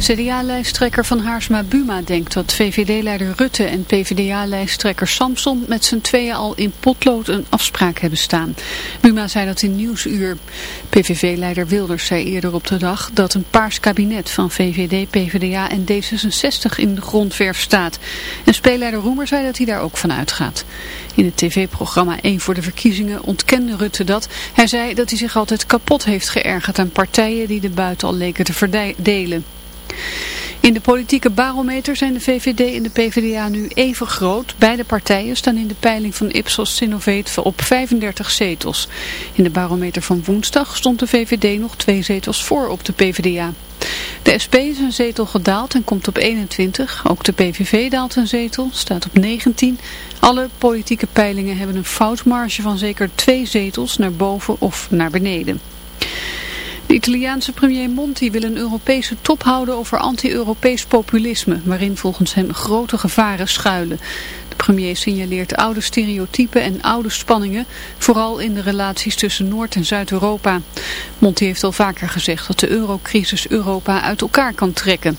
CDA-lijsttrekker van Haarsma Buma denkt dat VVD-leider Rutte en PvdA-lijsttrekker Samson met z'n tweeën al in potlood een afspraak hebben staan. Buma zei dat in Nieuwsuur. PVV-leider Wilders zei eerder op de dag dat een paars kabinet van VVD, PvdA en D66 in de grondverf staat. En speelleider Roemer zei dat hij daar ook van uitgaat. In het tv-programma 1 voor de verkiezingen ontkende Rutte dat. Hij zei dat hij zich altijd kapot heeft geërgerd aan partijen die de buiten al leken te verdelen. In de politieke barometer zijn de VVD en de PvdA nu even groot. Beide partijen staan in de peiling van Ipsos Sinovate op 35 zetels. In de barometer van woensdag stond de VVD nog twee zetels voor op de PvdA. De SP is een zetel gedaald en komt op 21. Ook de PVV daalt een zetel, staat op 19. Alle politieke peilingen hebben een foutmarge van zeker twee zetels naar boven of naar beneden. De Italiaanse premier Monti wil een Europese top houden over anti-Europees populisme, waarin volgens hem grote gevaren schuilen. De premier signaleert oude stereotypen en oude spanningen, vooral in de relaties tussen Noord- en Zuid-Europa. Monti heeft al vaker gezegd dat de eurocrisis Europa uit elkaar kan trekken.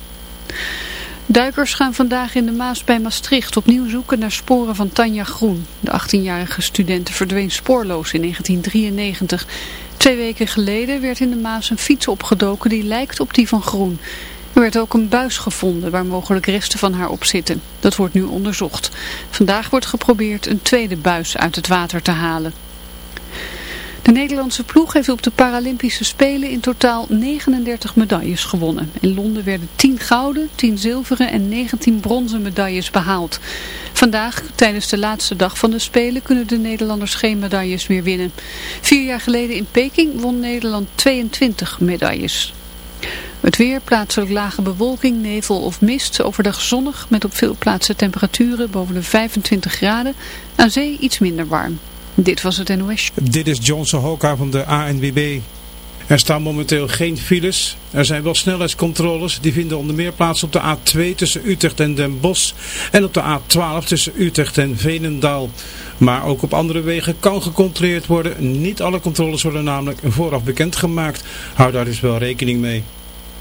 Duikers gaan vandaag in de Maas bij Maastricht opnieuw zoeken naar sporen van Tanja Groen. De 18-jarige studente verdween spoorloos in 1993. Twee weken geleden werd in de Maas een fiets opgedoken die lijkt op die van Groen. Er werd ook een buis gevonden waar mogelijk resten van haar op zitten. Dat wordt nu onderzocht. Vandaag wordt geprobeerd een tweede buis uit het water te halen. De Nederlandse ploeg heeft op de Paralympische Spelen in totaal 39 medailles gewonnen. In Londen werden 10 gouden, 10 zilveren en 19 bronzen medailles behaald. Vandaag, tijdens de laatste dag van de Spelen, kunnen de Nederlanders geen medailles meer winnen. Vier jaar geleden in Peking won Nederland 22 medailles. Het weer, plaatselijk lage bewolking, nevel of mist, overdag zonnig met op veel plaatsen temperaturen boven de 25 graden, aan zee iets minder warm. Dit was het NOS. Dit is Johnson Hoka van de ANWB. Er staan momenteel geen files. Er zijn wel snelheidscontroles. Die vinden onder meer plaats op de A2 tussen Utrecht en Den Bosch. En op de A12 tussen Utrecht en Veenendaal. Maar ook op andere wegen kan gecontroleerd worden. Niet alle controles worden namelijk vooraf bekendgemaakt. Hou daar dus wel rekening mee.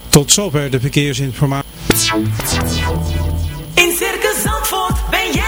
Tot zover de verkeersinformatie. In Circus Zandvoort ben jij.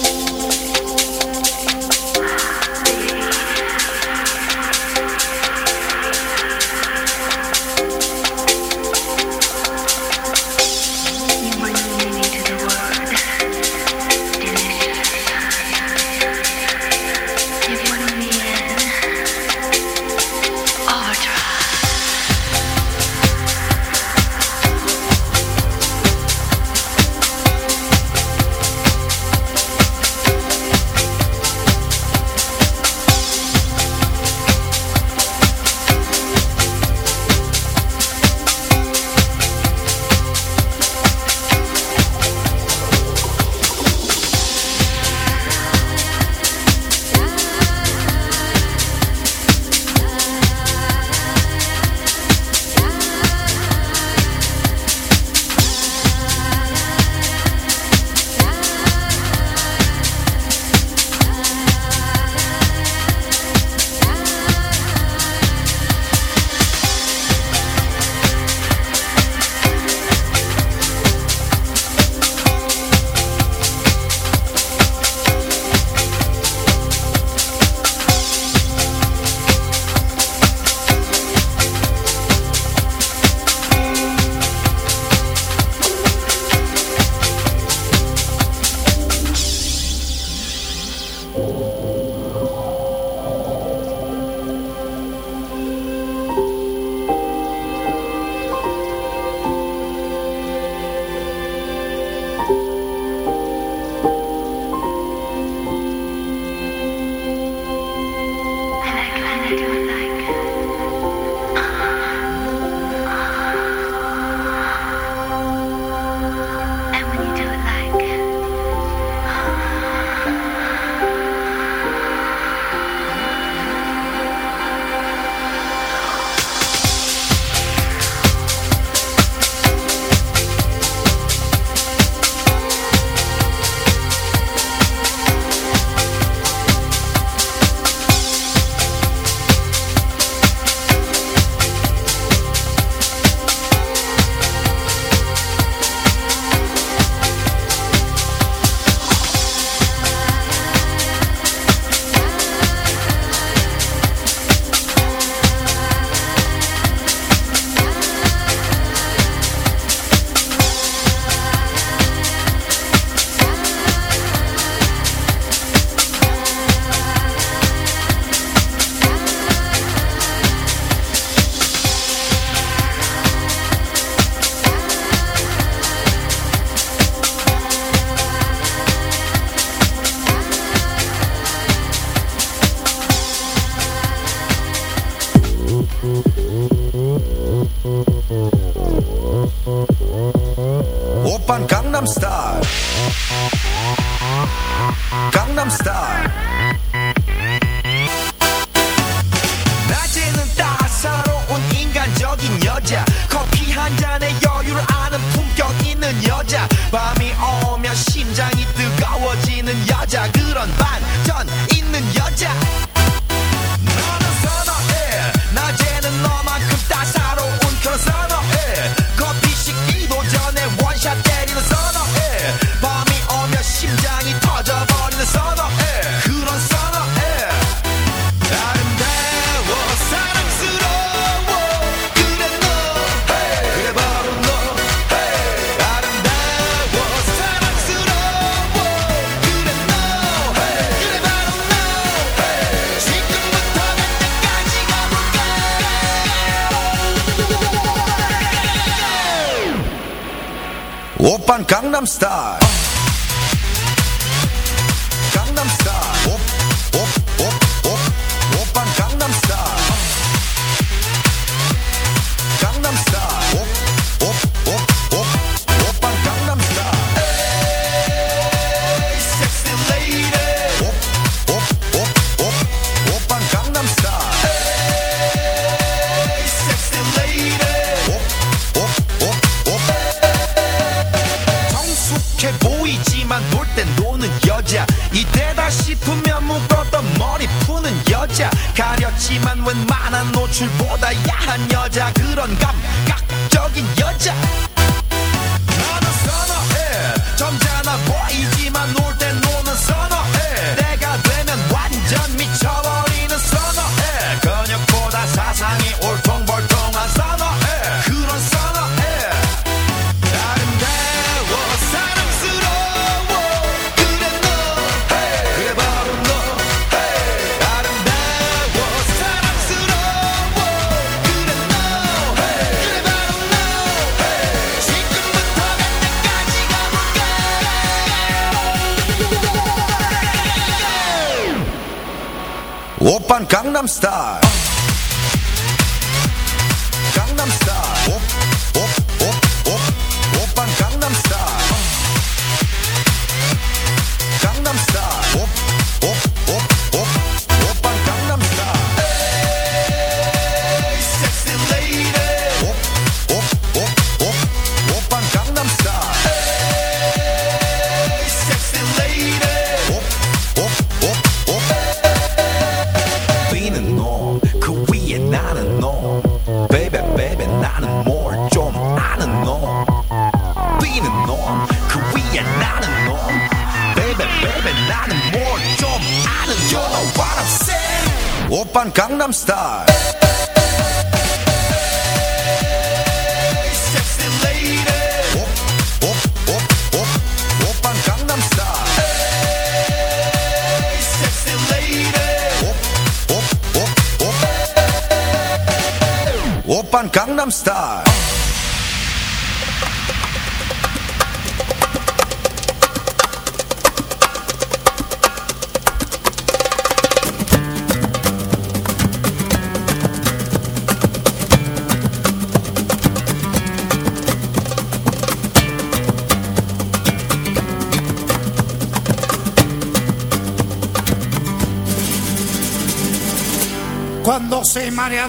I'm star.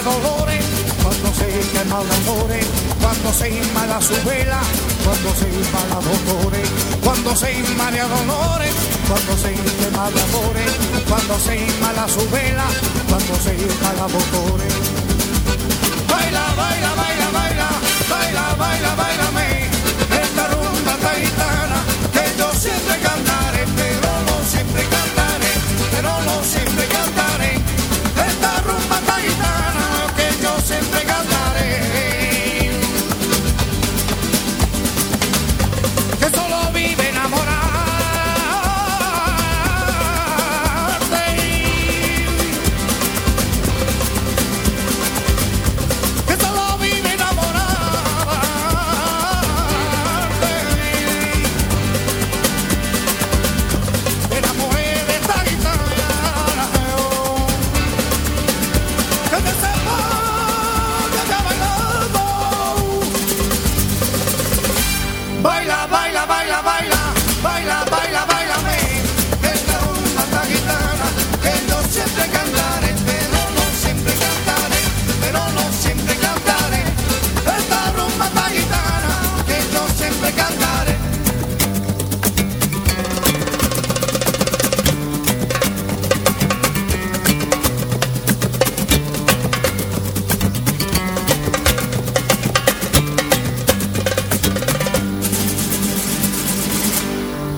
tenga dolores, cuando se quema el amor, cuando se inmala su vela, cuando se inmala dolores, cuando se inmala dolores, cuando se quema el amor, cuando se inmala su vela, cuando se inmala dolores. Baila, baila, baila, baila, baila, baila, baila, baila.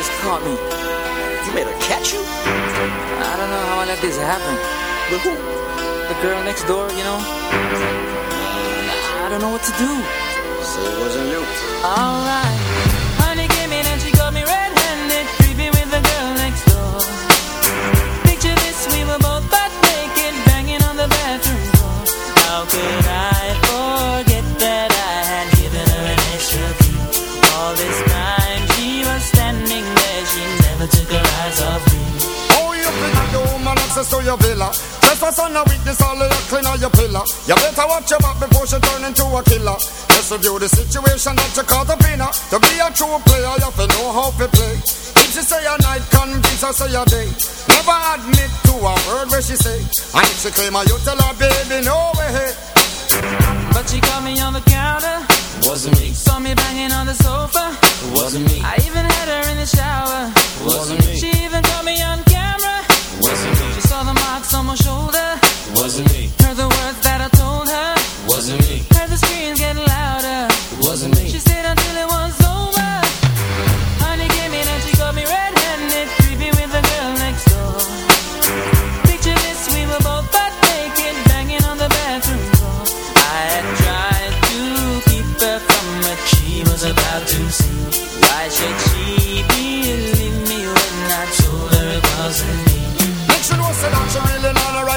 just caught me. You made her catch you? I don't know how I let this happen. With who? The girl next door, you know? I don't know what to do. So it wasn't you. Alright. To your villa? Trespass on a weakness, all of your clean on your pillar. You better watch your back before she turn into a killer. Just review the situation that you caught up in her. To be a true player, you have to know how to play. If she say a night, convince her say a day. Never admit to a word where she say. And if she claim her, you tell her, baby, no way. But she caught me on the counter. Wasn't me. Saw me banging on the sofa. Wasn't me. I even had her in the shower. Wasn't me. She even caught me on on my shoulder. Wasn't me.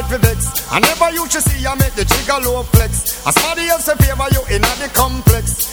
A right for vex. I never you should see her make the trigger low flex. As somebody else in favor you in the complex.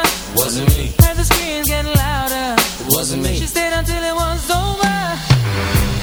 Wasn't me. Heard the screams getting louder. It Wasn't me. She stayed until it was over.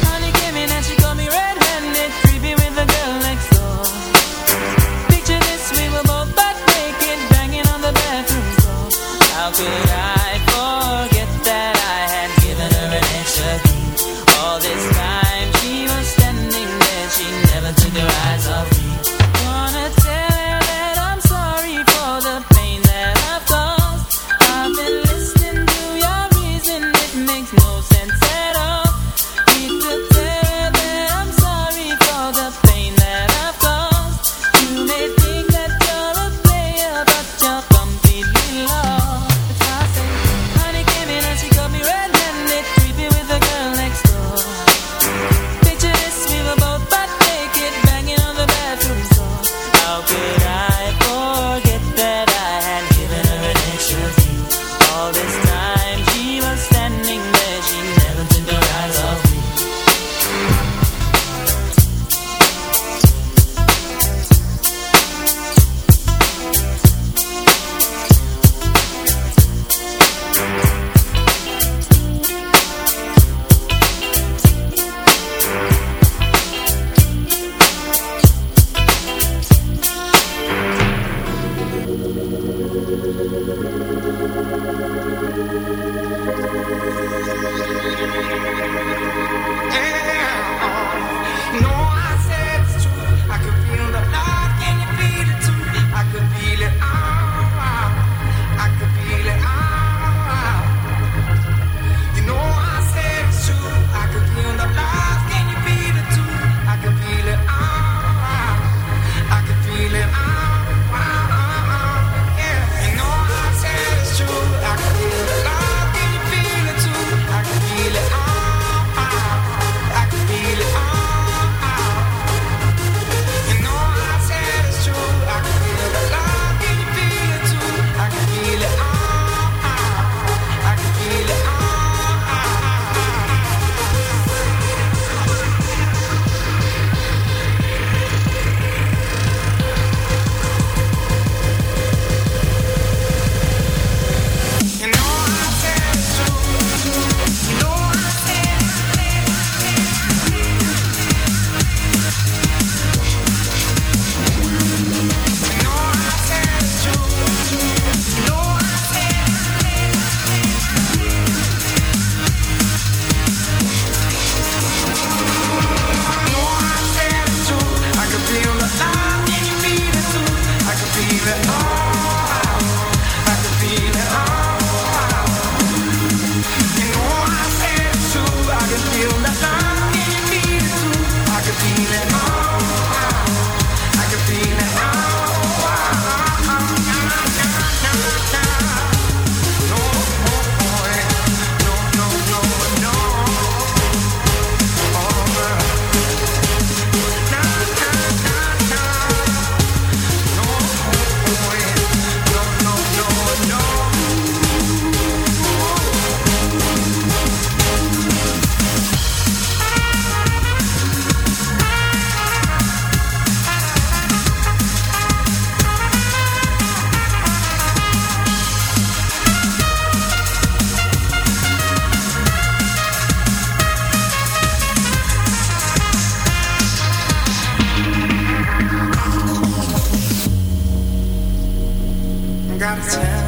gotta tell.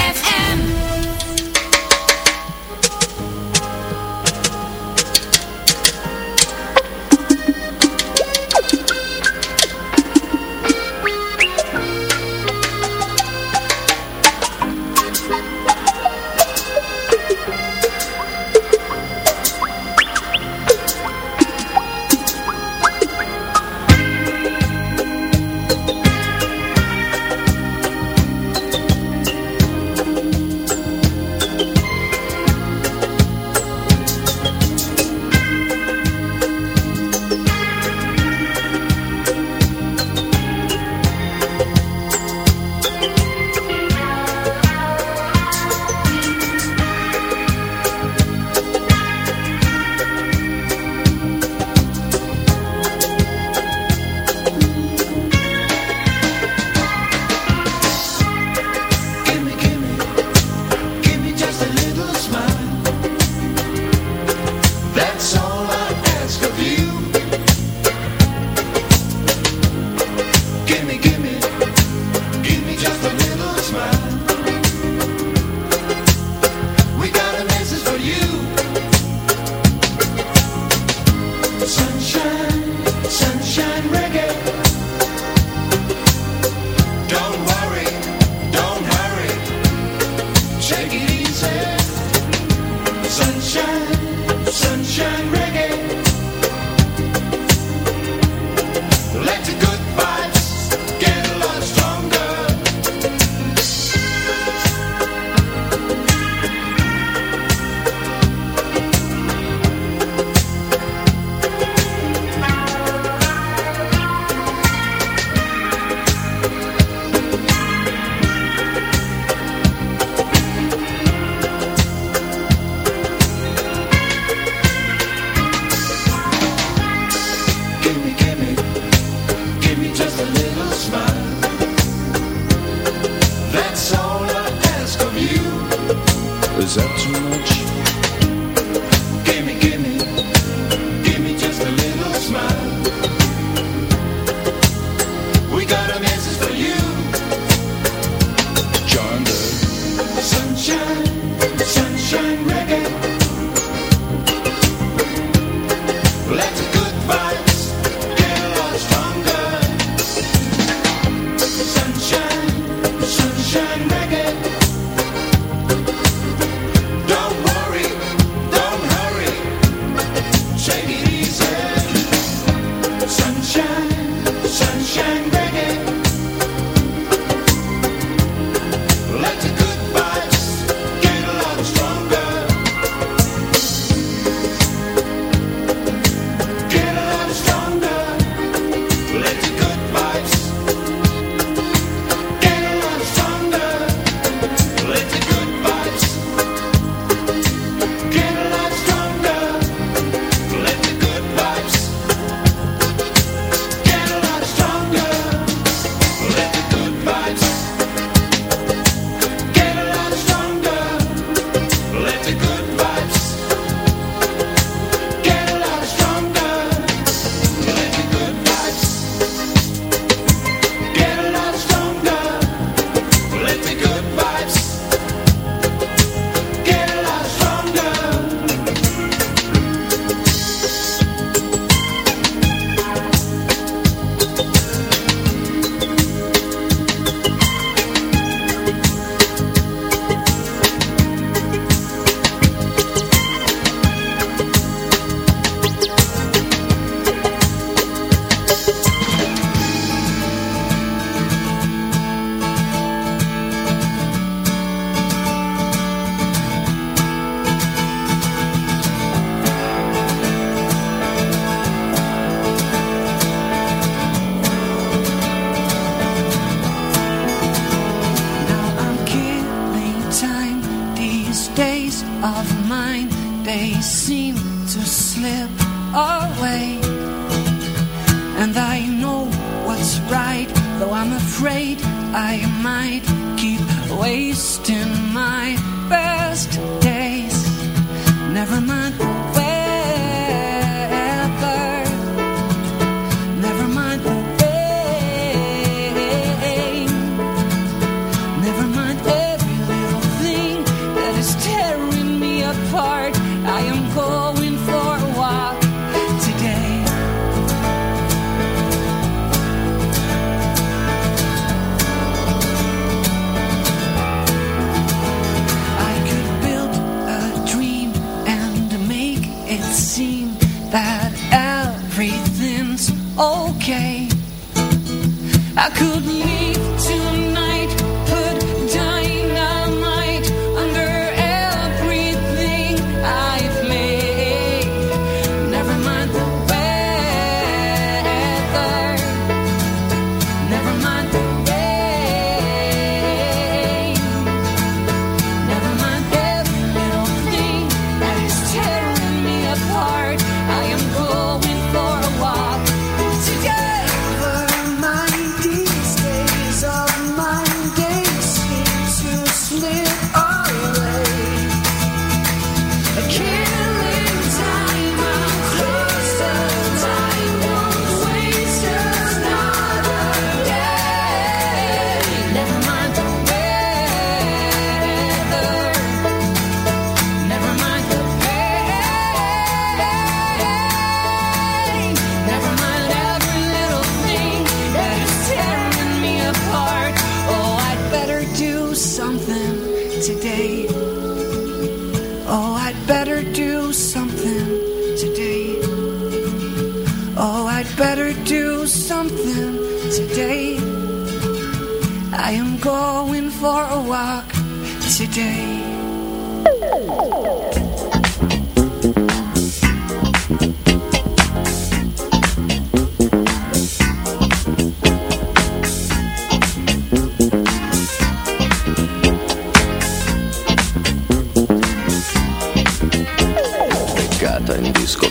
I couldn't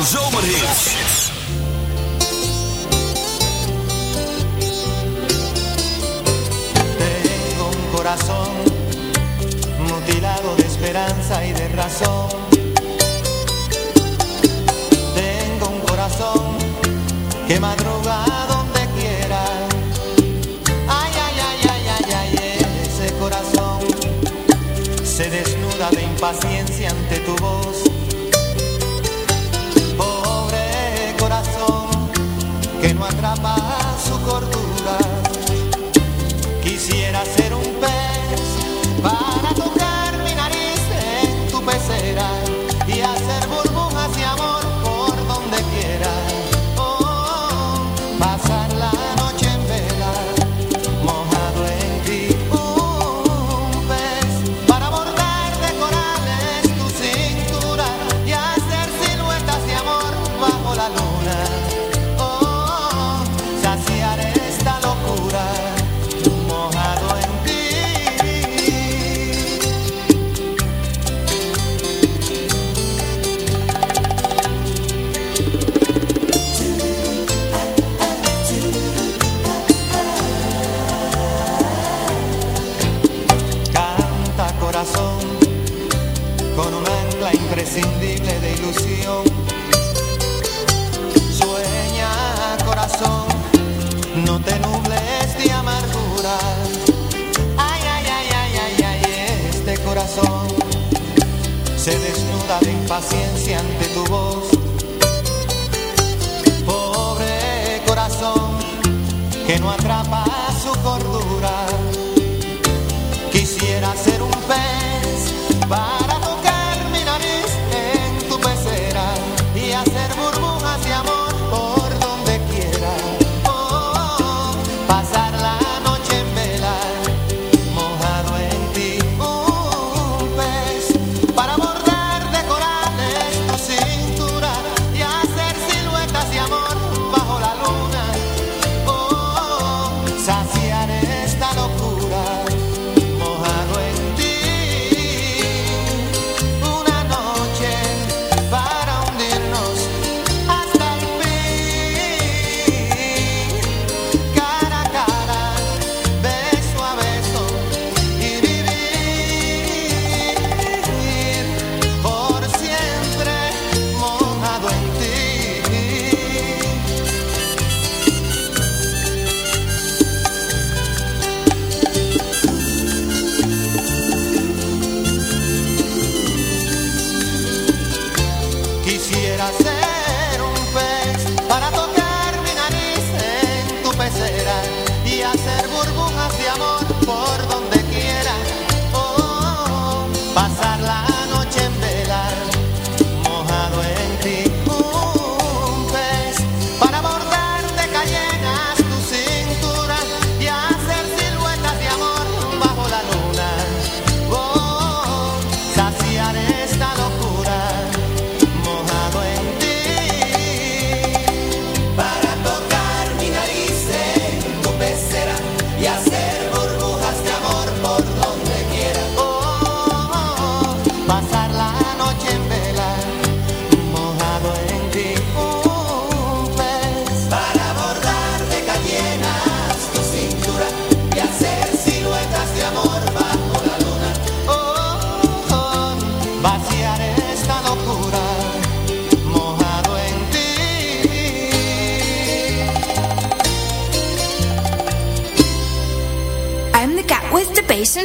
zo.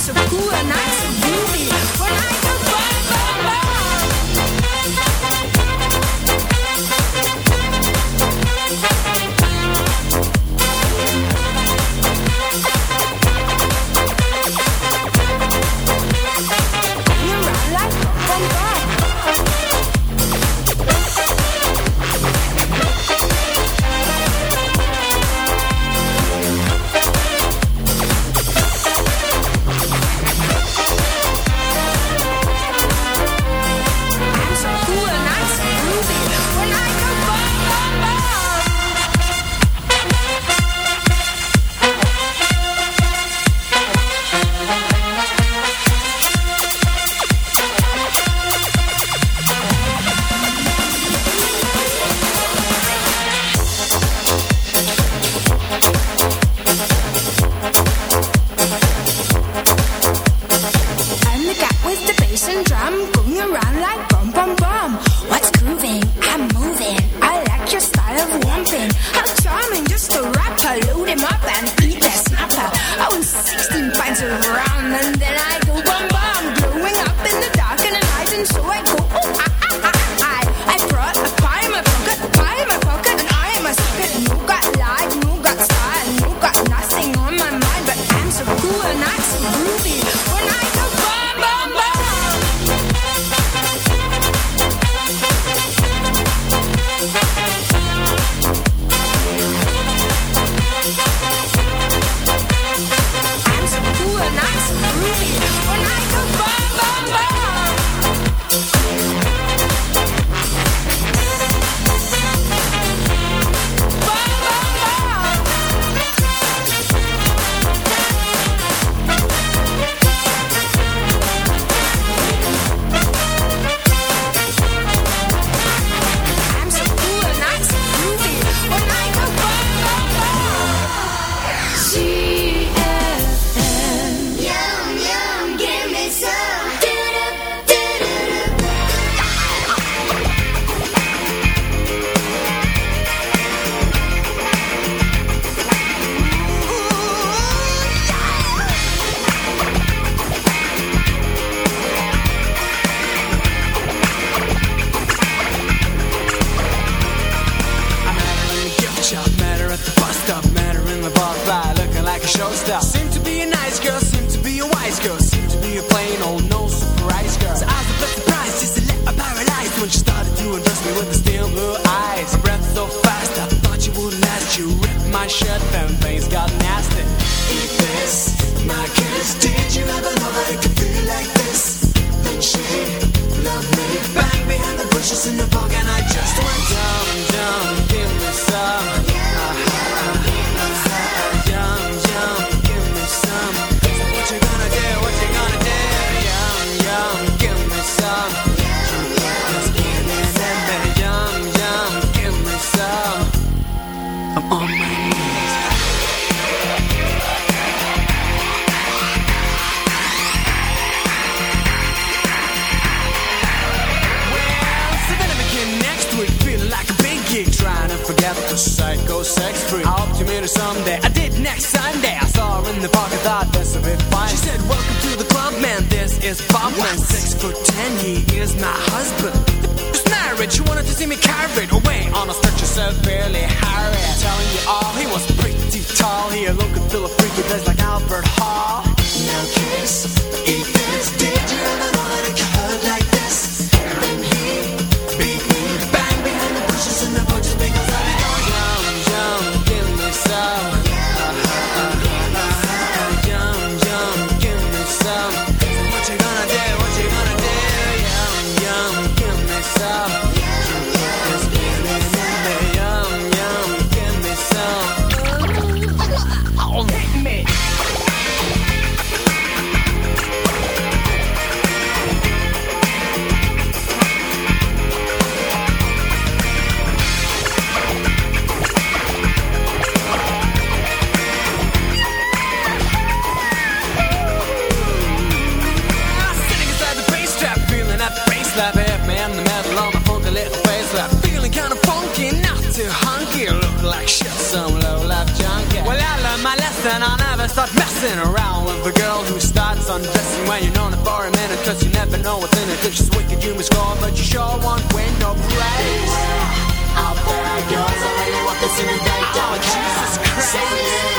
So cool. is bubbling. Six foot ten, he is my husband. This marriage, you wanted to see me carried away on a stretcher severely harried. Telling you all, he was pretty tall. He a local feel a freaky place like Albert Hall. Now kiss, eat this, did you messing around with a girl who starts undressing when you're known for a minute. Cause you never know what's in it. If she's wicked, you must call, but you sure won't win no praise. I'll put out yours, I really want this in the day. Oh, Jesus Christ.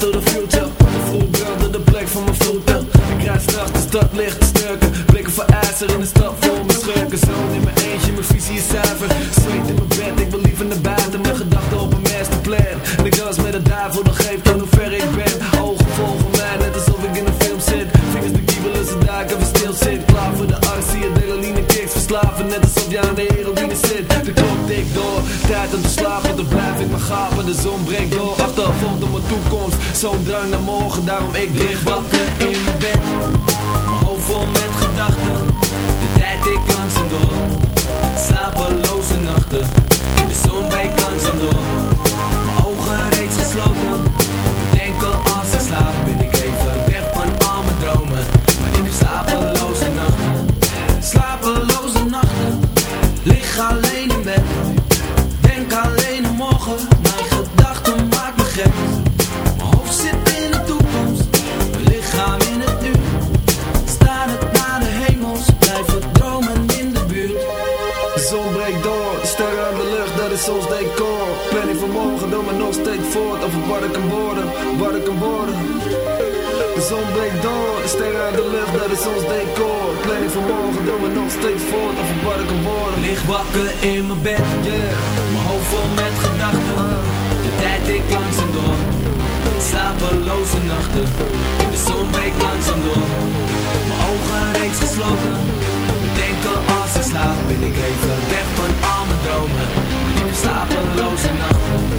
to the future Vroeg de plek van mijn voeten. Ik krijg straks de stad ligt te sturken Blikken voor ijzer in de stad voor de zon breekt door Achtervolgd op mijn toekomst, zo'n drang naar morgen Daarom ik dicht wakker in mijn bed Mijn hoofd vol met gedachten De tijd ik en door. Slapeloze nachten. wat ik kan worden, wat ik kan worden. De zon breekt door, de sterren uit de lucht, dat is ons decor. Planning van morgen, doen we nog steeds voort over wat ik kan worden. Licht wakker in mijn bed, yeah. mijn hoofd vol met gedachten. De tijd ik langzaam door, slapeloze nachten. De zon breekt langzaam door, mijn ogen reeds gesloten. denk als ik slaap, ben ik even weg van al mijn dromen. Slapeloze nachten.